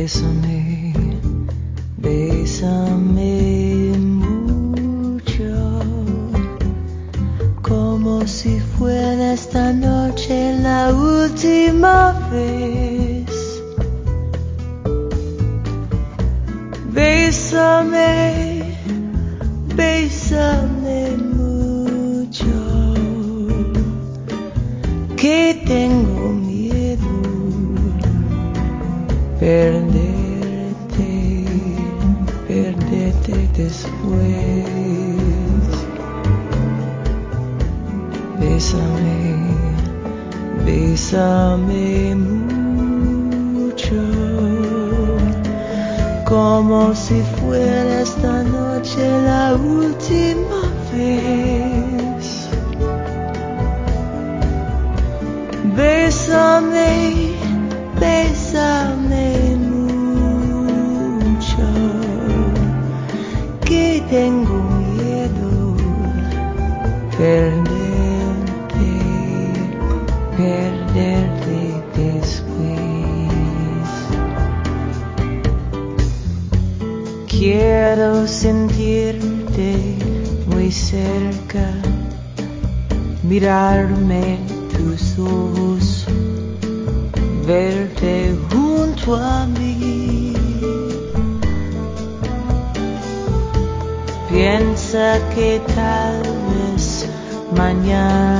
Bésame, bésame. Bésame, bésame mucho, como si fuera esta noche la última vez. Bésame. Quiero sentirte muy cerca, mirarme tus ojos, verte junto a mí. Piensa que tal vez mañana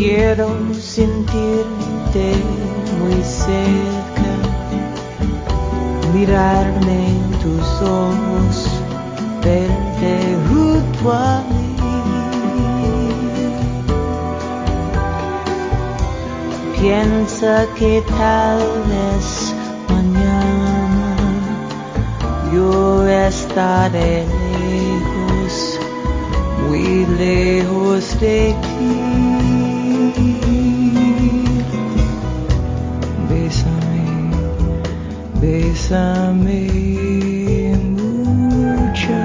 Quiero sentirte muy cerca, mirarme en tus ojos, verte junto a mí. Piensa que tal vez mañana yo estaré lejos, muy lejos de ti. Bésame mucho,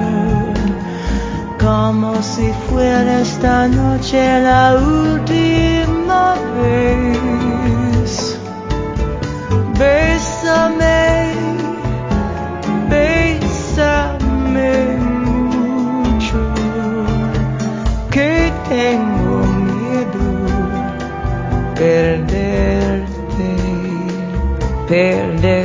como si fuera esta noche la última vez. Bésame, bésame mucho, que tengo miedo perderte, perderte.